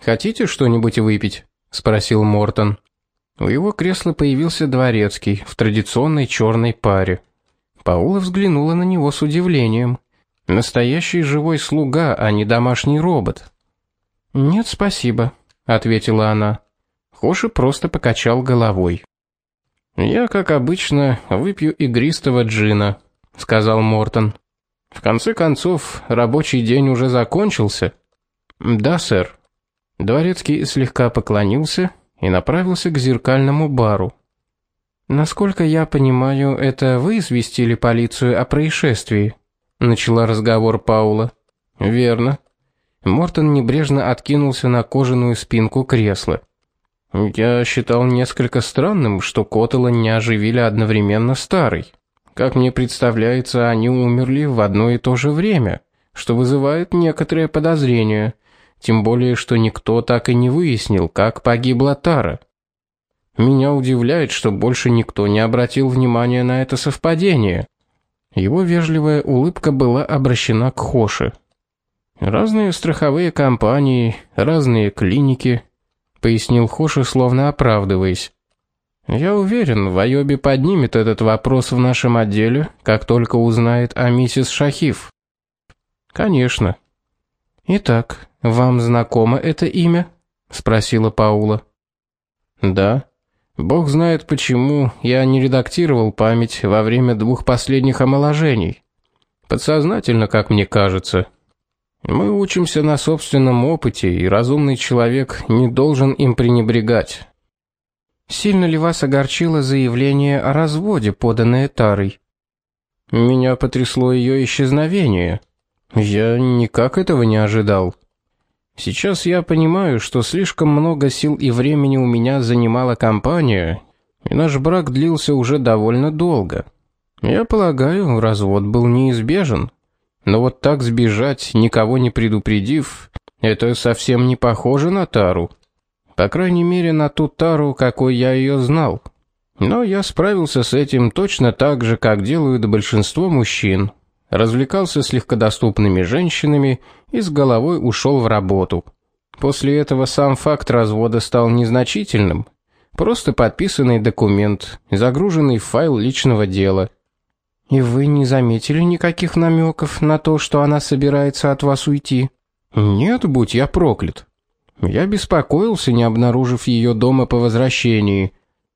Хотите что-нибудь выпить? спросил Мортон. У его кресла появился дворецкий в традиционной черной паре. Паула взглянула на него с удивлением. Настоящий живой слуга, а не домашний робот. "Нет, спасибо", ответила она. Хоши просто покачал головой. "Я, как обычно, выпью игристого джина", сказал Мортон. "В конце концов, рабочий день уже закончился". "Да, сэр". Дворецкий слегка поклонился и направился к зеркальному бару. Насколько я понимаю, это вы известили полицию о происшествии, начала разговор Паула. Верно. Мортон небрежно откинулся на кожаную спинку кресла. Я считал несколько странным, что Котела не оживили одновременно старый. Как мне представляется, они умерли в одно и то же время, что вызывает некоторые подозрения тем более что никто так и не выяснил, как погибла Тара. Меня удивляет, что больше никто не обратил внимания на это совпадение. Его вежливая улыбка была обращена к Хоше. Разные страховые компании, разные клиники, пояснил Хоше, словно оправдываясь. Я уверен, Вайоби поднимет этот вопрос в нашем отделе, как только узнает о миссис Шахиф. Конечно. Итак, вам знакомо это имя? спросила Паула. Да. Бог знает почему я не редактировал память во время двух последних омоложений. Подсознательно, как мне кажется. Мы учимся на собственном опыте, и разумный человек не должен им пренебрегать. Сильно ли вас огорчило заявление о разводе, поданное Тарой? Меня потрясло ее исчезновение. Я никак этого не ожидал. Сейчас я понимаю, что слишком много сил и времени у меня занимала компания, и наш брак длился уже довольно долго. Я полагаю, развод был неизбежен. Но вот так сбежать, никого не предупредив, это совсем не похоже на Тару. По крайней мере, на ту Тару, какой я ее знал. Но я справился с этим точно так же, как делают большинство мужчин развлекался с легкодоступными женщинами и с головой ушел в работу. После этого сам факт развода стал незначительным, просто подписанный документ, загруженный в файл личного дела. И вы не заметили никаких намеков на то, что она собирается от вас уйти? Нет, будь я проклят. Я беспокоился, не обнаружив ее дома по возвращении.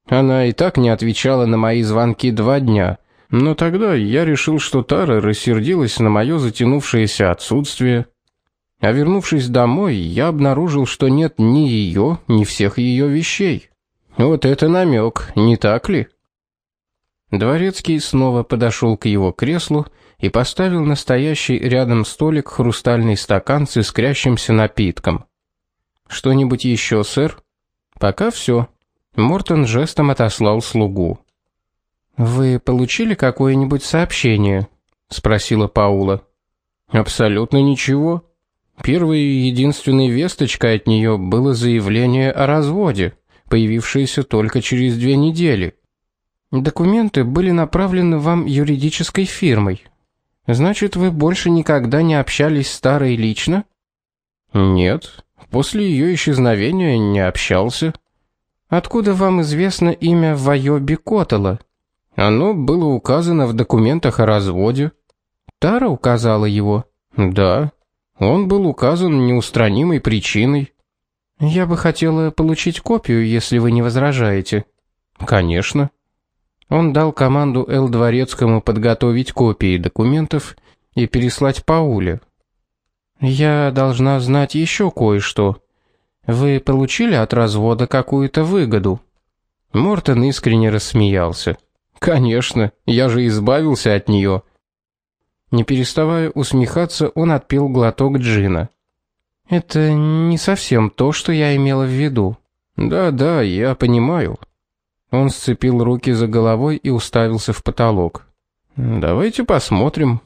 Она и так не отвечала на мои звонки два дня. Но тогда я решил, что Тара рассердилась на мое затянувшееся отсутствие. А вернувшись домой, я обнаружил, что нет ни ее, ни всех ее вещей. Вот это намек, не так ли? Дворецкий снова подошел к его креслу и поставил на стоящий рядом столик хрустальный стакан с искрящимся напитком. Что-нибудь еще, сэр? Пока все. Мортон жестом отослал слугу. Вы получили какое-нибудь сообщение? спросила Паула. Абсолютно ничего. Первой и единственной весточкой от нее было заявление о разводе, появившееся только через две недели. Документы были направлены вам юридической фирмой. Значит, вы больше никогда не общались с старой лично? Нет. После ее исчезновения не общался. Откуда вам известно имя Вайоби Котела? Оно было указано в документах о разводе. Тара указала его. Да. Он был указан неустранимой причиной. Я бы хотела получить копию, если вы не возражаете. Конечно. Он дал команду Эл Дворецкому подготовить копии документов и переслать Пауле. Я должна знать еще кое-что. Вы получили от развода какую-то выгоду? Мортон искренне рассмеялся. Конечно, я же избавился от нее. Не переставая усмехаться, он отпил глоток джина. Это не совсем то, что я имела в виду. Да-да, я понимаю. Он сцепил руки за головой и уставился в потолок. Давайте посмотрим.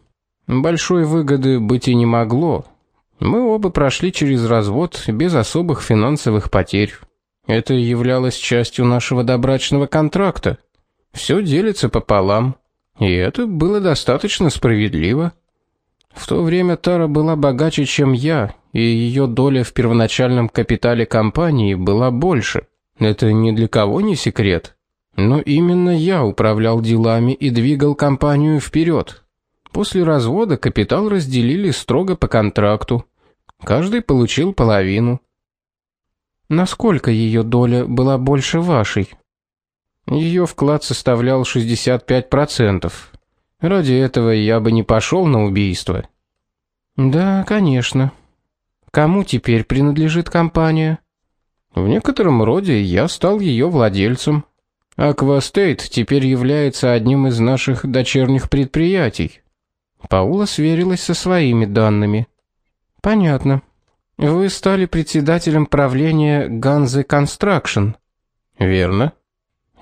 Большой выгоды быть и не могло. Мы оба прошли через развод без особых финансовых потерь. Это являлось частью нашего добрачного контракта. Все делится пополам, и это было достаточно справедливо. В то время Тара была богаче, чем я, и ее доля в первоначальном капитале компании была больше. Это ни для кого не секрет. Но именно я управлял делами и двигал компанию вперед. После развода капитал разделили строго по контракту. Каждый получил половину. Насколько ее доля была больше вашей? Ее вклад составлял 65%. Ради этого я бы не пошел на убийство. Да, конечно. Кому теперь принадлежит компания? В некотором роде я стал ее владельцем. Аквастейт теперь является одним из наших дочерних предприятий. Паула сверилась со своими данными. Понятно. Вы стали председателем правления Ганзы Construction. Верно.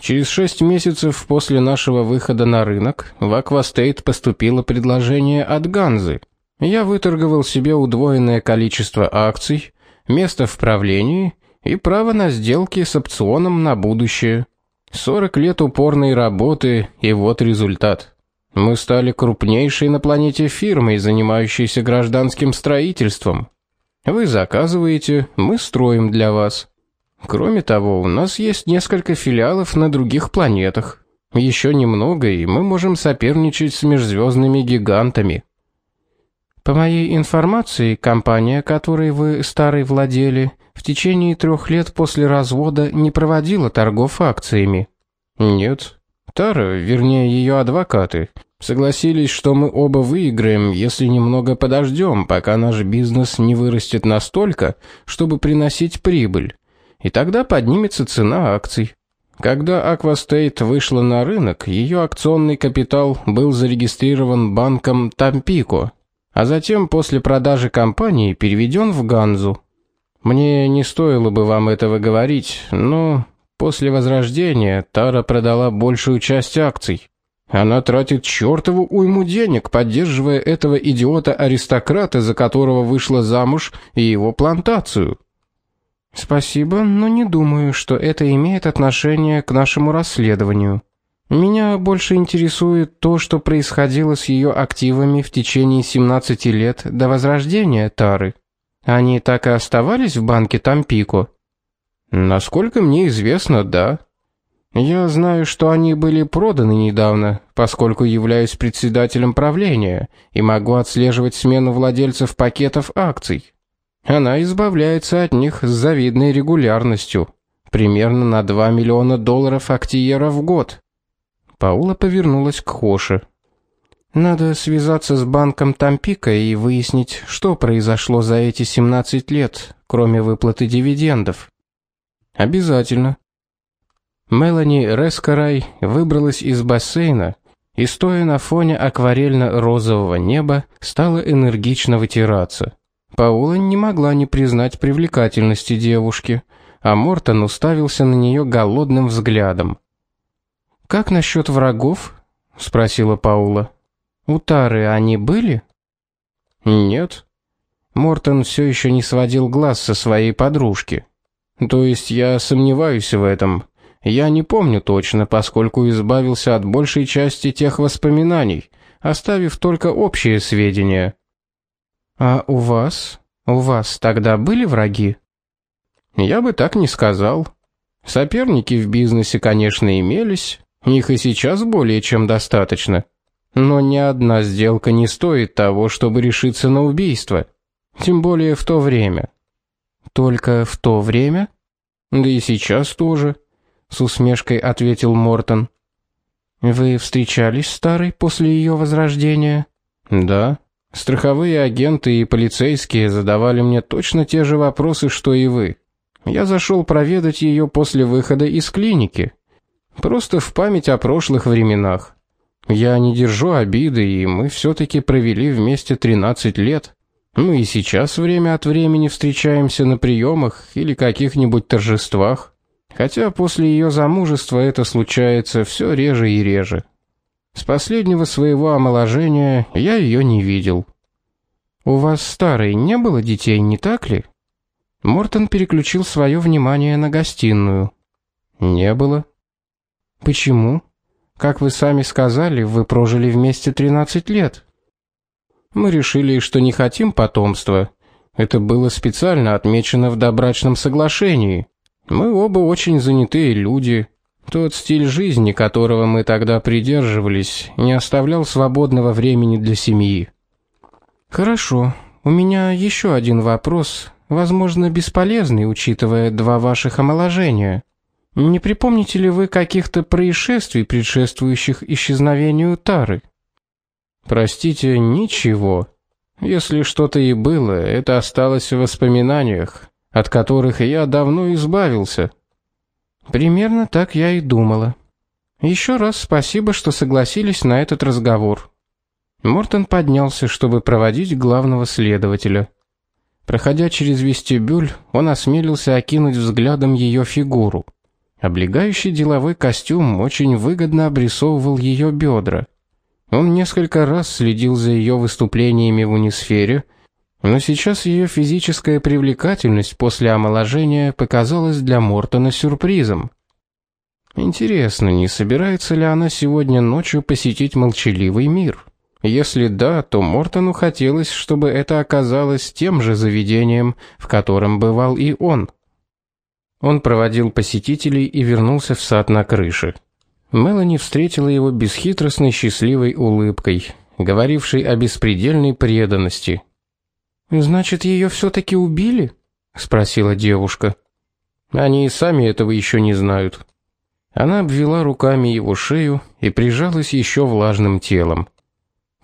Через шесть месяцев после нашего выхода на рынок в Аквастейт поступило предложение от Ганзы. Я выторговал себе удвоенное количество акций, место в правлении и право на сделки с опционом на будущее. 40 лет упорной работы, и вот результат. Мы стали крупнейшей на планете фирмой, занимающейся гражданским строительством. Вы заказываете, мы строим для вас. Кроме того, у нас есть несколько филиалов на других планетах. Еще немного, и мы можем соперничать с межзвездными гигантами. По моей информации, компания, которой вы старый владели, в течение трех лет после развода не проводила торгов акциями. Нет. Тара, вернее, ее адвокаты, согласились, что мы оба выиграем, если немного подождем, пока наш бизнес не вырастет настолько, чтобы приносить прибыль и тогда поднимется цена акций. Когда Aquastate вышла на рынок, ее акционный капитал был зарегистрирован банком Тампико, а затем после продажи компании переведен в Ганзу. Мне не стоило бы вам этого говорить, но после возрождения Тара продала большую часть акций. Она тратит чёртову уйму денег, поддерживая этого идиота-аристократа, за которого вышла замуж, и его плантацию. Спасибо, но не думаю, что это имеет отношение к нашему расследованию. Меня больше интересует то, что происходило с ее активами в течение 17 лет до возрождения Тары. Они так и оставались в банке Тампико. Насколько мне известно, да. Я знаю, что они были проданы недавно, поскольку являюсь председателем правления и могу отслеживать смену владельцев пакетов акций. Она избавляется от них с завидной регулярностью, примерно на 2 миллиона долларов актиера в год. Паула повернулась к Хоше. Надо связаться с банком Тампика и выяснить, что произошло за эти 17 лет, кроме выплаты дивидендов. Обязательно. Мелани Рескарай выбралась из бассейна и стоя на фоне акварельно-розового неба, стала энергично вытираться. Паула не могла не признать привлекательности девушки, а Мортон уставился на нее голодным взглядом. Как насчет врагов? спросила Паула. У Тары они были? Нет. Мортон все еще не сводил глаз со своей подружки. То есть я сомневаюсь в этом. Я не помню точно, поскольку избавился от большей части тех воспоминаний, оставив только общие сведения. А у вас? У вас тогда были враги? Я бы так не сказал. Соперники в бизнесе, конечно, имелись, их и сейчас более чем достаточно. Но ни одна сделка не стоит того, чтобы решиться на убийство, тем более в то время. Только в то время? Да и сейчас тоже, с усмешкой ответил Мортон. Вы встречались с старой после ее возрождения? Да. Страховые агенты и полицейские задавали мне точно те же вопросы, что и вы. Я зашел проведать ее после выхода из клиники. Просто в память о прошлых временах. Я не держу обиды, и мы все таки провели вместе 13 лет. Ну и сейчас время от времени встречаемся на приемах или каких-нибудь торжествах. Хотя после ее замужества это случается все реже и реже. С последнего своего омоложения я ее не видел. У вас старой не было детей, не так ли? Мортон переключил свое внимание на гостиную. Не было. Почему? Как вы сами сказали, вы прожили вместе 13 лет. Мы решили, что не хотим потомства. Это было специально отмечено в добрачном соглашении. Мы оба очень занятые люди. Тот стиль жизни, которого мы тогда придерживались, не оставлял свободного времени для семьи. Хорошо. У меня еще один вопрос, возможно, бесполезный, учитывая два ваших омоложения. Не припомните ли вы каких-то происшествий, предшествующих исчезновению Тары? Простите, ничего. Если что-то и было, это осталось в воспоминаниях, от которых я давно избавился. Примерно так я и думала. Еще раз спасибо, что согласились на этот разговор. Мортон поднялся, чтобы проводить главного следователя. Проходя через вестибюль, он осмелился окинуть взглядом ее фигуру. Облегающий деловой костюм очень выгодно обрисовывал ее бедра. Он несколько раз следил за ее выступлениями в унисфере, но сейчас ее физическая привлекательность после омоложения показалась для Мортона сюрпризом. Интересно, не собирается ли она сегодня ночью посетить молчаливый мир? Если да, то Мортону хотелось, чтобы это оказалось тем же заведением, в котором бывал и он. Он проводил посетителей и вернулся в сад на крыше. Мелани встретила его бесхитростной счастливой улыбкой, говорившей о беспредельной преданности. Значит, ее все таки убили? спросила девушка. Они и сами этого еще не знают. Она обвела руками его шею и прижалась еще влажным телом.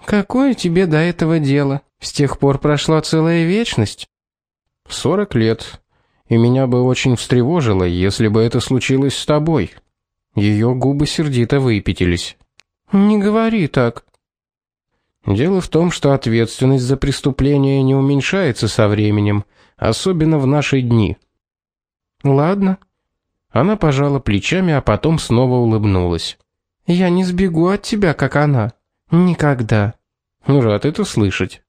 Какое тебе до этого дело? С тех пор прошла целая вечность. Сорок лет, и меня бы очень встревожило, если бы это случилось с тобой. Ее губы сердито выпятились. Не говори так. Дело в том, что ответственность за преступление не уменьшается со временем, особенно в наши дни. Ладно. Она пожала плечами, а потом снова улыбнулась. Я не сбегу от тебя, как она. Никогда. Рад это слышать.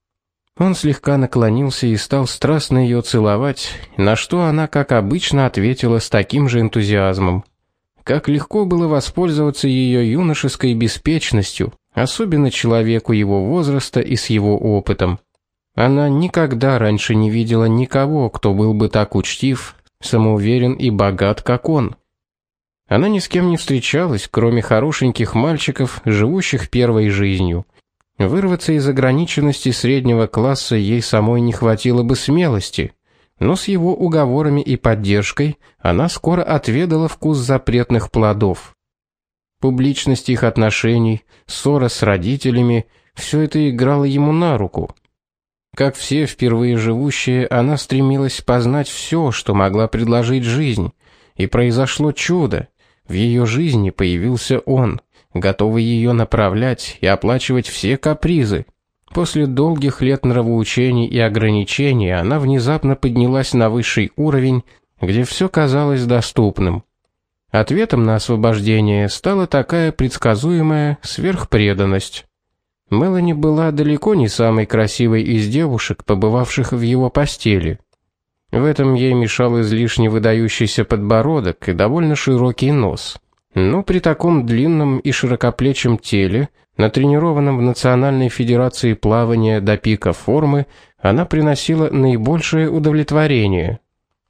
Он слегка наклонился и стал страстно ее целовать, на что она, как обычно, ответила с таким же энтузиазмом. Как легко было воспользоваться ее юношеской беспечностью, особенно человеку его возраста и с его опытом. Она никогда раньше не видела никого, кто был бы так учтив, самоуверен и богат, как он. Она ни с кем не встречалась, кроме хорошеньких мальчиков, живущих первой жизнью. Вырваться из ограниченности среднего класса ей самой не хватило бы смелости, но с его уговорами и поддержкой она скоро отведала вкус запретных плодов. Публичность их отношений, ссора с родителями все это играло ему на руку. Как все впервые живущие, она стремилась познать все, что могла предложить жизнь, и произошло чудо. В ее жизни появился он готовый ее направлять и оплачивать все капризы. После долгих лет нравоучений и ограничений она внезапно поднялась на высший уровень, где все казалось доступным. Ответом на освобождение стала такая предсказуемая сверхпреданность. Мелани была далеко не самой красивой из девушек, побывавших в его постели. В этом ей мешал излишне выдающийся подбородок и довольно широкий нос. Но при таком длинном и широкоплечем теле, натренированном в Национальной федерации плавания до пика формы, она приносила наибольшее удовлетворение.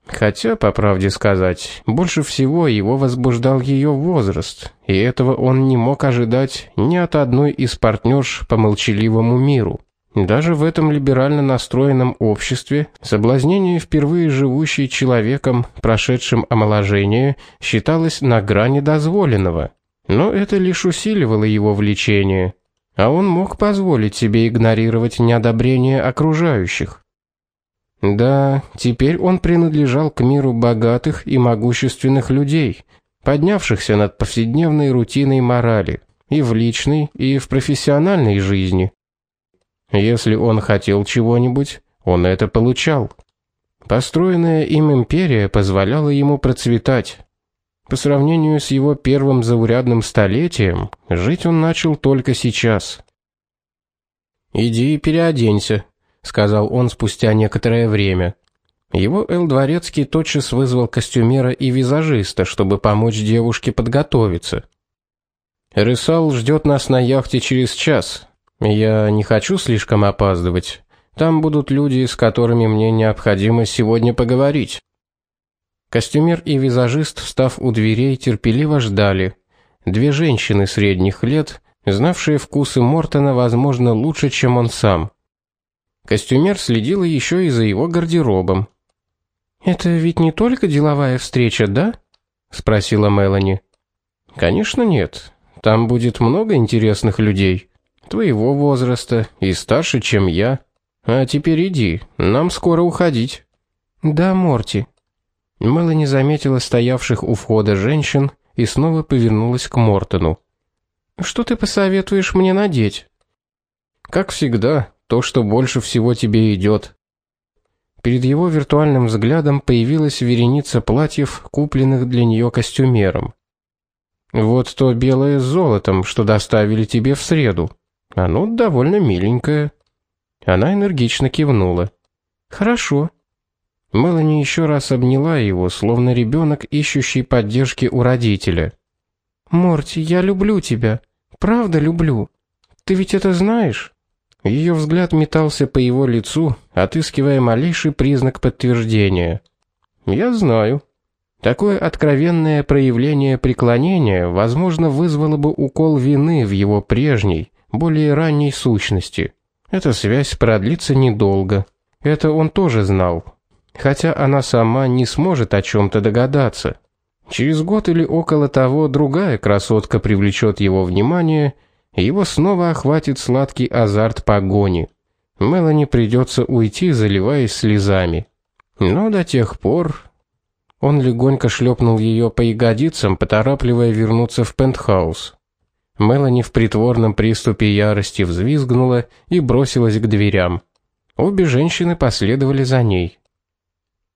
Хотя, по правде сказать, больше всего его возбуждал ее возраст, и этого он не мог ожидать ни от одной из партнерш по молчаливому миру. Даже в этом либерально настроенном обществе соблазнение впервые живущей человеком, прошедшим омоложение, считалось на грани дозволенного. Но это лишь усиливало его влечение, а он мог позволить себе игнорировать неодобрение окружающих. Да, теперь он принадлежал к миру богатых и могущественных людей, поднявшихся над повседневной рутиной морали и в личной, и в профессиональной жизни. Если он хотел чего-нибудь, он это получал. Построенная им империя позволяла ему процветать. По сравнению с его первым заурядным столетием, жить он начал только сейчас. "Иди и переоденься", сказал он спустя некоторое время. Его Эл Дворецкий тотчас вызвал костюмера и визажиста, чтобы помочь девушке подготовиться. Рысал ждет нас на яхте через час. Я не хочу слишком опаздывать. Там будут люди, с которыми мне необходимо сегодня поговорить. Костюмер и визажист, встав у дверей, терпеливо ждали. Две женщины средних лет, знавшие вкусы Мортона, возможно, лучше, чем он сам. Костюмер следил еще и за его гардеробом. Это ведь не только деловая встреча, да? спросила Мелани. Конечно, нет. Там будет много интересных людей твоего возраста и старше, чем я. А теперь иди, нам скоро уходить. Да, Морти. Мелани заметила стоявших у входа женщин и снова повернулась к Мортону. Что ты посоветуешь мне надеть? Как всегда, то, что больше всего тебе идет. Перед его виртуальным взглядом появилась вереница платьев, купленных для нее костюмером. Вот то белое с золотом, что доставили тебе в среду. Оно довольно миленькое. Она энергично кивнула. Хорошо. Мелани еще раз обняла его, словно ребенок, ищущий поддержки у родителя. Морти, я люблю тебя. Правда люблю. Ты ведь это знаешь? Ее взгляд метался по его лицу, отыскивая малейший признак подтверждения. Я знаю. Такое откровенное проявление преклонения, возможно, вызвало бы укол вины в его прежней, более ранней сущности. Эта связь продлится недолго. Это он тоже знал. Хотя она сама не сможет о чем то догадаться. Через год или около того другая красотка привлечет его внимание, его снова охватит сладкий азарт погони. Мелани придется уйти, заливаясь слезами. Но до тех пор он легонько шлепнул ее по ягодицам, поторапливая вернуться в пентхаус. Мелани в притворном приступе ярости взвизгнула и бросилась к дверям. Обе женщины последовали за ней.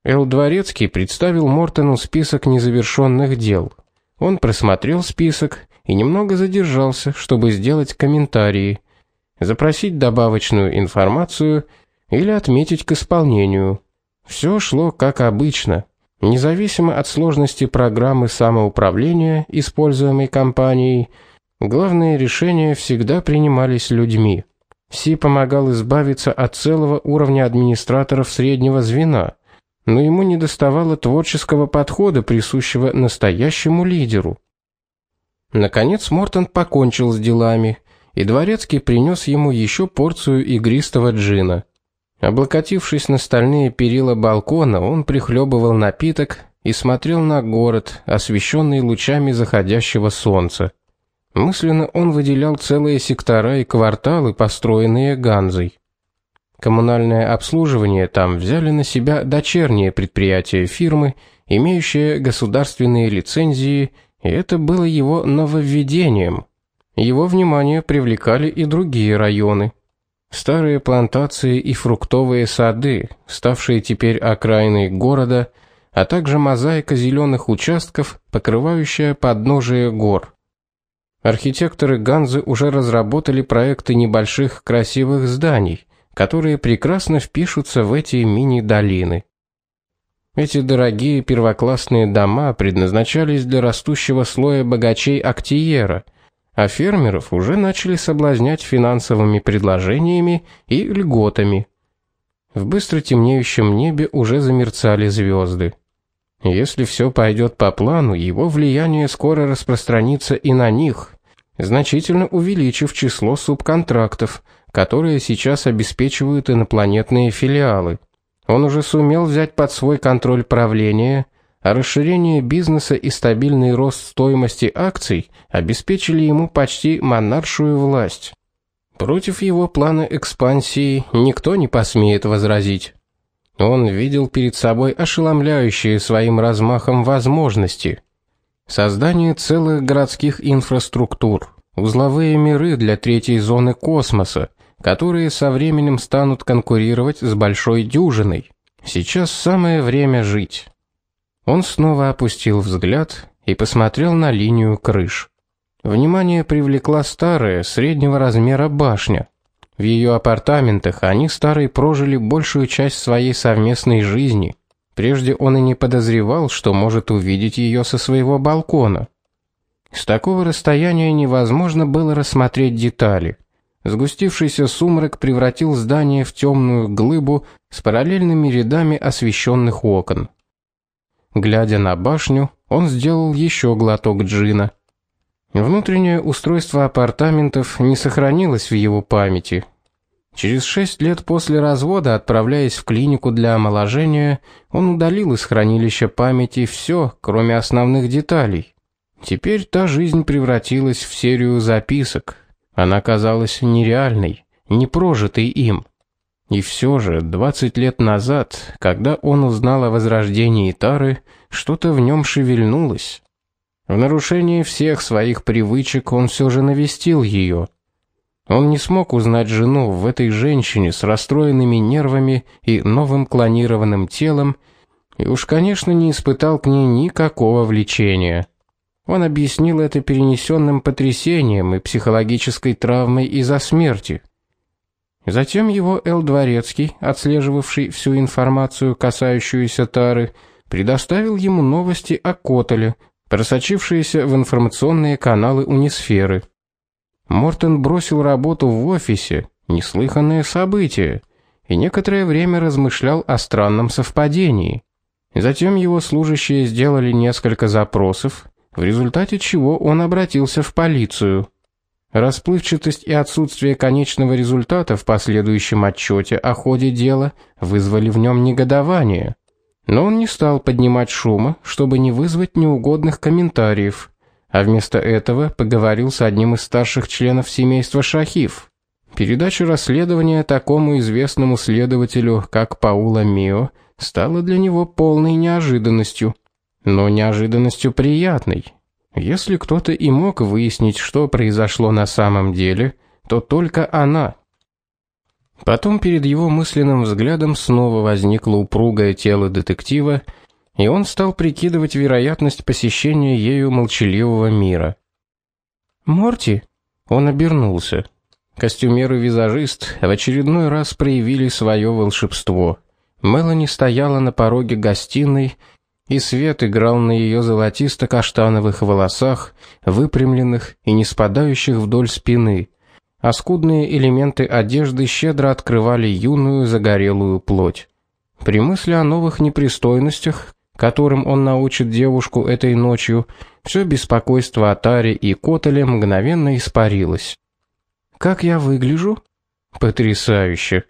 Эл Дворецкий представил Мортону список незавершенных дел. Он просмотрел список и немного задержался, чтобы сделать комментарии, запросить добавочную информацию или отметить к исполнению. Все шло как обычно. Независимо от сложности программы самоуправления, используемой компанией, Главные решения всегда принимались людьми. Си помогал избавиться от целого уровня администраторов среднего звена, но ему недоставало творческого подхода, присущего настоящему лидеру. Наконец Мортон покончил с делами, и дворецкий принес ему еще порцию игристого джина. Облокотившись на стальные перила балкона, он прихлебывал напиток и смотрел на город, освещенный лучами заходящего солнца. Мысленно он выделял целые сектора и кварталы, построенные Ганзой. Коммунальное обслуживание там взяли на себя дочерние предприятия фирмы, имеющие государственные лицензии, и это было его нововведением. Его внимание привлекали и другие районы. Старые плантации и фруктовые сады, ставшие теперь окраиной города, а также мозаика зеленых участков, покрывающая подножие гор. Архитекторы Ганзы уже разработали проекты небольших красивых зданий, которые прекрасно впишутся в эти мини-долины. Эти дорогие первоклассные дома предназначались для растущего слоя богачей Актиера, а фермеров уже начали соблазнять финансовыми предложениями и льготами. В быстро темнеющем небе уже замерцали звезды. Если все пойдет по плану, его влияние скоро распространится и на них значительно увеличив число субконтрактов, которые сейчас обеспечивают инопланетные филиалы. Он уже сумел взять под свой контроль правление, а расширение бизнеса и стабильный рост стоимости акций обеспечили ему почти монаршую власть. Против его плана экспансии никто не посмеет возразить. Он видел перед собой ошеломляющие своим размахом возможности – Создание целых городских инфраструктур, узловые миры для третьей зоны космоса, которые со временем станут конкурировать с большой дюжиной. Сейчас самое время жить. Он снова опустил взгляд и посмотрел на линию крыш. Внимание привлекла старая, среднего размера башня. В ее апартаментах они старые прожили большую часть своей совместной жизни. Прежде он и не подозревал, что может увидеть ее со своего балкона. С такого расстояния невозможно было рассмотреть детали. Сгустившийся сумрак превратил здание в темную глыбу с параллельными рядами освещенных окон. Глядя на башню, он сделал еще глоток джина. Внутреннее устройство апартаментов не сохранилось в его памяти. Через шесть лет после развода, отправляясь в клинику для омоложения, он удалил из хранилища памяти все, кроме основных деталей. Теперь та жизнь превратилась в серию записок. Она казалась нереальной, непрожитой им. И все же, 20 лет назад, когда он узнал о возрождении Тары, что-то в нем шевельнулось. В нарушении всех своих привычек он все же навестил ее. Он не смог узнать жену в этой женщине с расстроенными нервами и новым клонированным телом, и уж, конечно, не испытал к ней никакого влечения. Он объяснил это перенесенным потрясением и психологической травмой из-за смерти. Затем его Эл Дворецкий, отслеживавший всю информацию, касающуюся Тары, предоставил ему новости о Котеле, просочившиеся в информационные каналы Унисферы. Мортон бросил работу в офисе, неслыханное событие, и некоторое время размышлял о странном совпадении. Затем его служащие сделали несколько запросов, в результате чего он обратился в полицию. Расплывчатость и отсутствие конечного результата в последующем отчете о ходе дела вызвали в нем негодование. Но он не стал поднимать шума, чтобы не вызвать неугодных комментариев, а вместо этого поговорил с одним из старших членов семейства Шахиф. Передача расследования такому известному следователю, как Паула Мио, стала для него полной неожиданностью, но неожиданностью приятной. Если кто-то и мог выяснить, что произошло на самом деле, то только она. Потом перед его мысленным взглядом снова возникло упругое тело детектива, и он стал прикидывать вероятность посещения ею молчаливого мира. Морти, он обернулся. Костюмер и визажист в очередной раз проявили свое волшебство. Мелани стояла на пороге гостиной и свет играл на ее золотисто-каштановых волосах, выпрямленных и не спадающих вдоль спины, а скудные элементы одежды щедро открывали юную загорелую плоть. При мысли о новых непристойностях, которым он научит девушку этой ночью, все беспокойство о Таре и Котеле мгновенно испарилось. Как я выгляжу? Потрясающе.